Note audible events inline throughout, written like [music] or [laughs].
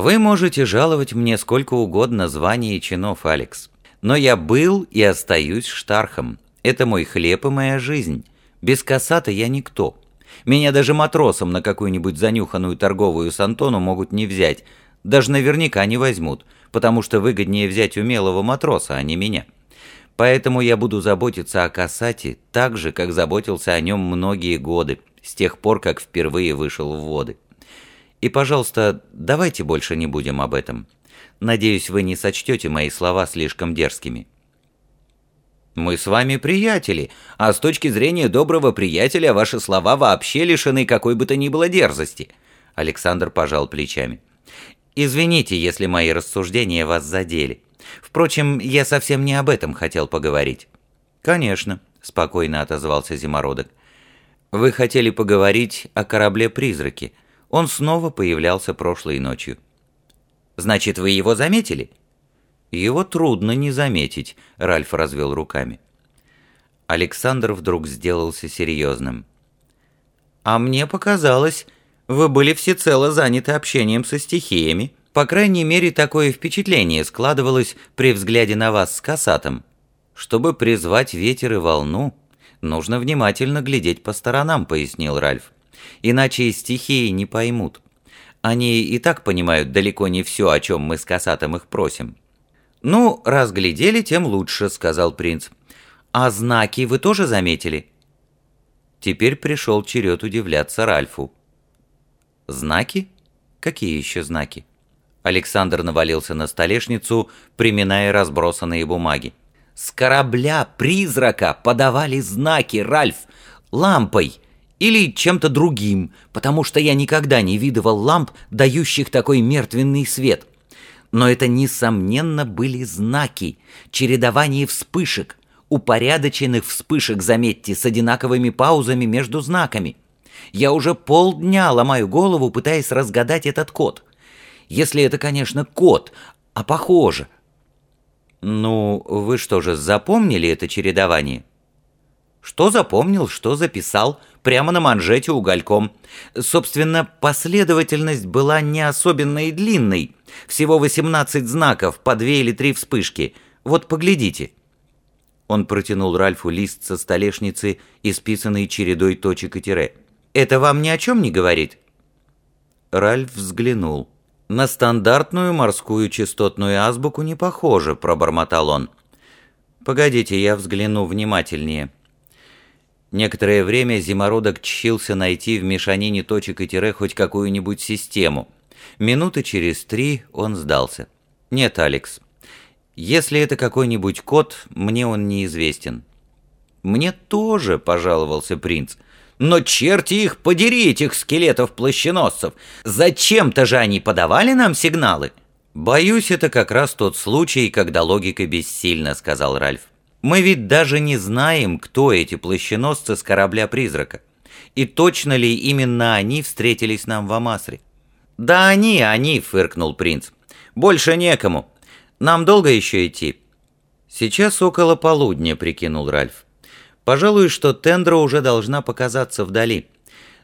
Вы можете жаловать мне сколько угодно званий и чинов, Алекс. Но я был и остаюсь штархом. Это мой хлеб и моя жизнь. Без касата я никто. Меня даже матросом на какую-нибудь занюханную торговую сантону могут не взять. Даже наверняка не возьмут, потому что выгоднее взять умелого матроса, а не меня. Поэтому я буду заботиться о касате так же, как заботился о нем многие годы, с тех пор, как впервые вышел в воды. И, пожалуйста, давайте больше не будем об этом. Надеюсь, вы не сочтете мои слова слишком дерзкими. Мы с вами приятели, а с точки зрения доброго приятеля ваши слова вообще лишены какой бы то ни было дерзости. Александр пожал плечами. Извините, если мои рассуждения вас задели. Впрочем, я совсем не об этом хотел поговорить. Конечно, спокойно отозвался Зимородок. Вы хотели поговорить о корабле-призраке. Он снова появлялся прошлой ночью. Значит, вы его заметили? «Его трудно не заметить», — Ральф развел руками. Александр вдруг сделался серьезным. «А мне показалось, вы были всецело заняты общением со стихиями. По крайней мере, такое впечатление складывалось при взгляде на вас с касатом. Чтобы призвать ветер и волну, нужно внимательно глядеть по сторонам», — пояснил Ральф. «Иначе и стихии не поймут. Они и так понимают далеко не все, о чем мы с касатом их просим». «Ну, разглядели, тем лучше», — сказал принц. «А знаки вы тоже заметили?» Теперь пришел черед удивляться Ральфу. «Знаки? Какие еще знаки?» Александр навалился на столешницу, приминая разбросанные бумаги. «С корабля призрака подавали знаки, Ральф, лампой или чем-то другим, потому что я никогда не видывал ламп, дающих такой мертвенный свет но это, несомненно, были знаки, чередование вспышек, упорядоченных вспышек, заметьте, с одинаковыми паузами между знаками. Я уже полдня ломаю голову, пытаясь разгадать этот код. Если это, конечно, код, а похоже. Ну, вы что же, запомнили это чередование? Что запомнил, что записал, прямо на манжете угольком. Собственно, последовательность была не особенно и длинной. Всего 18 знаков, по две или три вспышки. Вот поглядите. Он протянул Ральфу лист со столешницы, исписанный чередой точек и тире. «Это вам ни о чем не говорит?» Ральф взглянул. «На стандартную морскую частотную азбуку не похоже», — пробормотал он. «Погодите, я взгляну внимательнее». Некоторое время зимородок чщился найти в мешанине точек и тире хоть какую-нибудь систему. Минуты через три он сдался. «Нет, Алекс. Если это какой-нибудь код, мне он неизвестен». «Мне тоже», — пожаловался принц. «Но черти их, подери этих скелетов-плащеносцев! Зачем-то же они подавали нам сигналы?» «Боюсь, это как раз тот случай, когда логика бессильна», — сказал Ральф. Мы ведь даже не знаем, кто эти плащеносцы с корабля-призрака. И точно ли именно они встретились нам в Амасре? «Да они, они!» — фыркнул принц. «Больше некому. Нам долго еще идти?» «Сейчас около полудня», — прикинул Ральф. «Пожалуй, что Тендра уже должна показаться вдали.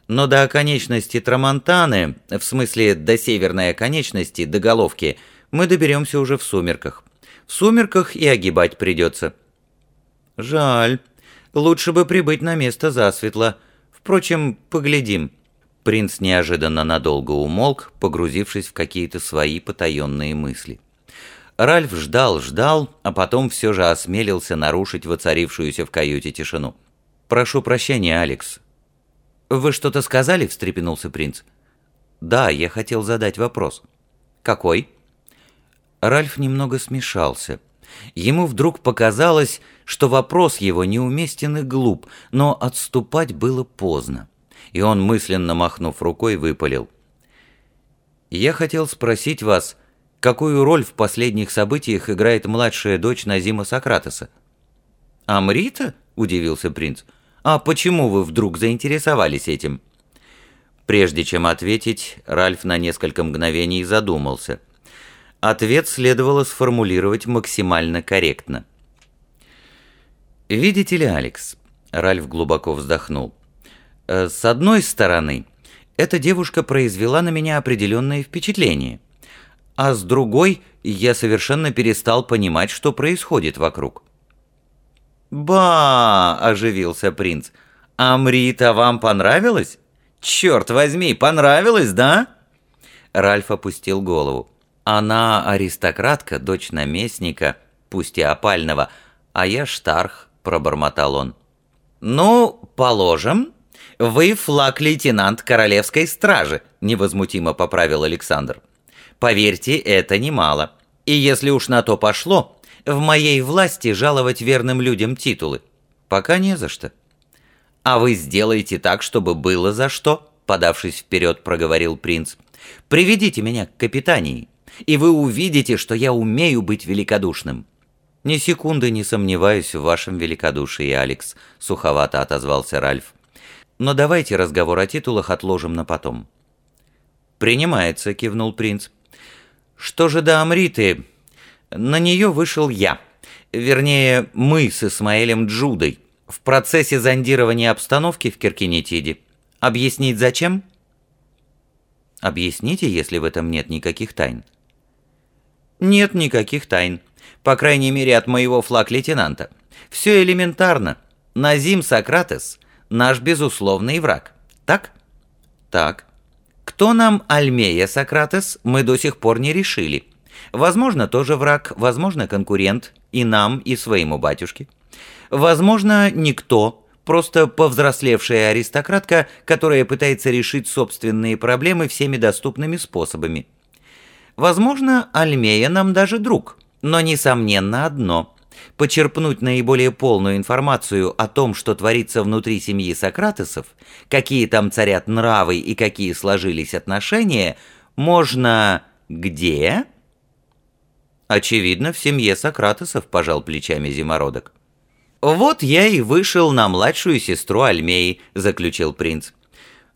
Но до оконечности Трамонтаны, в смысле до северной оконечности, до головки, мы доберемся уже в сумерках. В сумерках и огибать придется». «Жаль. Лучше бы прибыть на место засветло. Впрочем, поглядим». Принц неожиданно надолго умолк, погрузившись в какие-то свои потаенные мысли. Ральф ждал, ждал, а потом все же осмелился нарушить воцарившуюся в каюте тишину. «Прошу прощения, Алекс». «Вы что-то сказали?» – встрепенулся принц. «Да, я хотел задать вопрос». «Какой?» Ральф немного смешался – Ему вдруг показалось, что вопрос его неуместен и глуп, но отступать было поздно. И он, мысленно махнув рукой, выпалил. «Я хотел спросить вас, какую роль в последних событиях играет младшая дочь Назима Сократоса?» «Амрита?» – удивился принц. «А почему вы вдруг заинтересовались этим?» Прежде чем ответить, Ральф на несколько мгновений задумался – Ответ следовало сформулировать максимально корректно. «Видите ли, Алекс?» – Ральф глубоко вздохнул. «Э, «С одной стороны, эта девушка произвела на меня определенное впечатление. а с другой я совершенно перестал понимать, что происходит вокруг. «Ба!» – оживился принц. «Амрита вам понравилось? Черт возьми, понравилось, да?» Ральф опустил голову. «Она аристократка, дочь наместника, пусть и опального, а я штарх», – пробормотал он. «Ну, положим, вы флаг-лейтенант королевской стражи», – невозмутимо поправил Александр. «Поверьте, это немало. И если уж на то пошло, в моей власти жаловать верным людям титулы. Пока не за что». «А вы сделаете так, чтобы было за что?» – подавшись вперед, проговорил принц. «Приведите меня к капитании, и вы увидите, что я умею быть великодушным». «Ни секунды не сомневаюсь в вашем великодушии, Алекс», — суховато отозвался Ральф. «Но давайте разговор о титулах отложим на потом». «Принимается», — кивнул принц. «Что же до Амриты? На нее вышел я. Вернее, мы с Исмаэлем Джудой в процессе зондирования обстановки в Киркинетиде. Объяснить зачем?» «Объясните, если в этом нет никаких тайн». «Нет никаких тайн. По крайней мере, от моего флаг-лейтенанта. Все элементарно. Назим Сократес – наш безусловный враг. Так? Так. Кто нам Альмея Сократес, мы до сих пор не решили. Возможно, тоже враг, возможно, конкурент и нам, и своему батюшке. Возможно, никто, просто повзрослевшая аристократка, которая пытается решить собственные проблемы всеми доступными способами. Возможно, Альмея нам даже друг – но несомненно одно – почерпнуть наиболее полную информацию о том, что творится внутри семьи Сократесов, какие там царят нравы и какие сложились отношения, можно где? Очевидно, в семье Сократесов, пожал плечами зимородок. «Вот я и вышел на младшую сестру Альмеи», – заключил принц.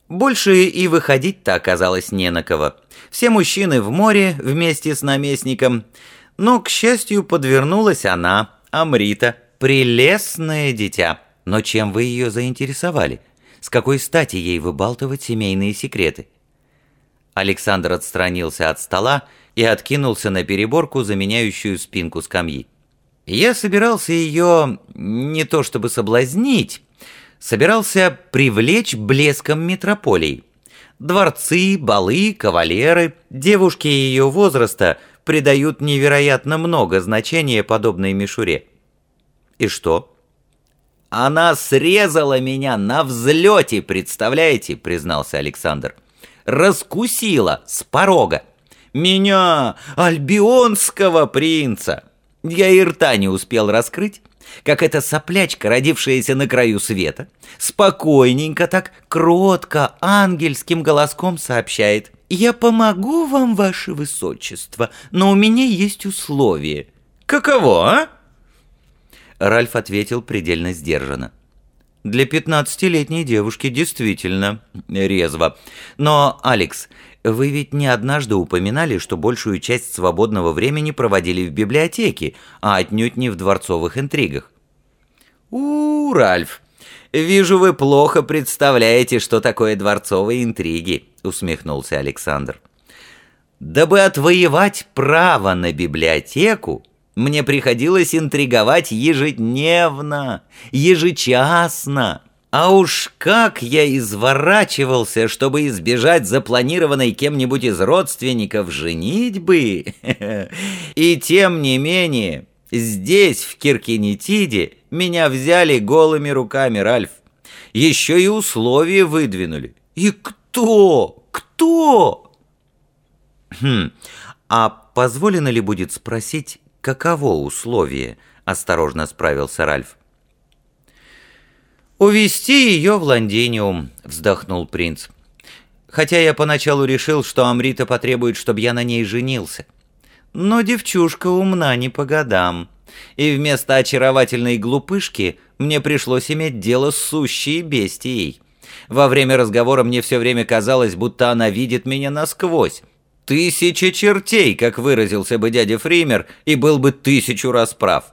Больше и выходить-то оказалось не на кого. Все мужчины в море вместе с наместником – но, к счастью, подвернулась она, Амрита, прелестное дитя. Но чем вы ее заинтересовали? С какой стати ей выбалтывать семейные секреты? Александр отстранился от стола и откинулся на переборку, заменяющую спинку скамьи. Я собирался ее не то чтобы соблазнить, собирался привлечь блеском метрополий. Дворцы, балы, кавалеры, девушки ее возраста придают невероятно много значения подобной мишуре. И что? Она срезала меня на взлете, представляете, признался Александр. Раскусила с порога. Меня, альбионского принца. Я и рта не успел раскрыть, как эта соплячка, родившаяся на краю света, спокойненько так, кротко, ангельским голоском сообщает – «Я помогу вам, ваше высочество, но у меня есть условие». «Каково, а?» Ральф ответил предельно сдержанно. «Для пятнадцатилетней девушки действительно резво. Но, Алекс, вы ведь не однажды упоминали, что большую часть свободного времени проводили в библиотеке, а отнюдь не в дворцовых интригах». «У, Ральф, вижу, вы плохо представляете, что такое дворцовые интриги усмехнулся Александр. Дабы отвоевать право на библиотеку, мне приходилось интриговать ежедневно, ежечасно. А уж как я изворачивался, чтобы избежать запланированной кем-нибудь из родственников женитьбы. [laughs] И тем не менее, здесь, в Киркинетиде, меня взяли голыми руками, Ральф. Еще и условия выдвинули. И кто? Кто? Хм, а позволено ли будет спросить, каково условие? Осторожно справился Ральф. «Увести ее в Лондиниум», — вздохнул принц. «Хотя я поначалу решил, что Амрита потребует, чтобы я на ней женился. Но девчушка умна не по годам, и вместо очаровательной глупышки мне пришлось иметь дело с сущей бестией. Во время разговора мне все время казалось, будто она видит меня насквозь. Тысяча чертей, как выразился бы дядя Фример, и был бы тысячу раз прав.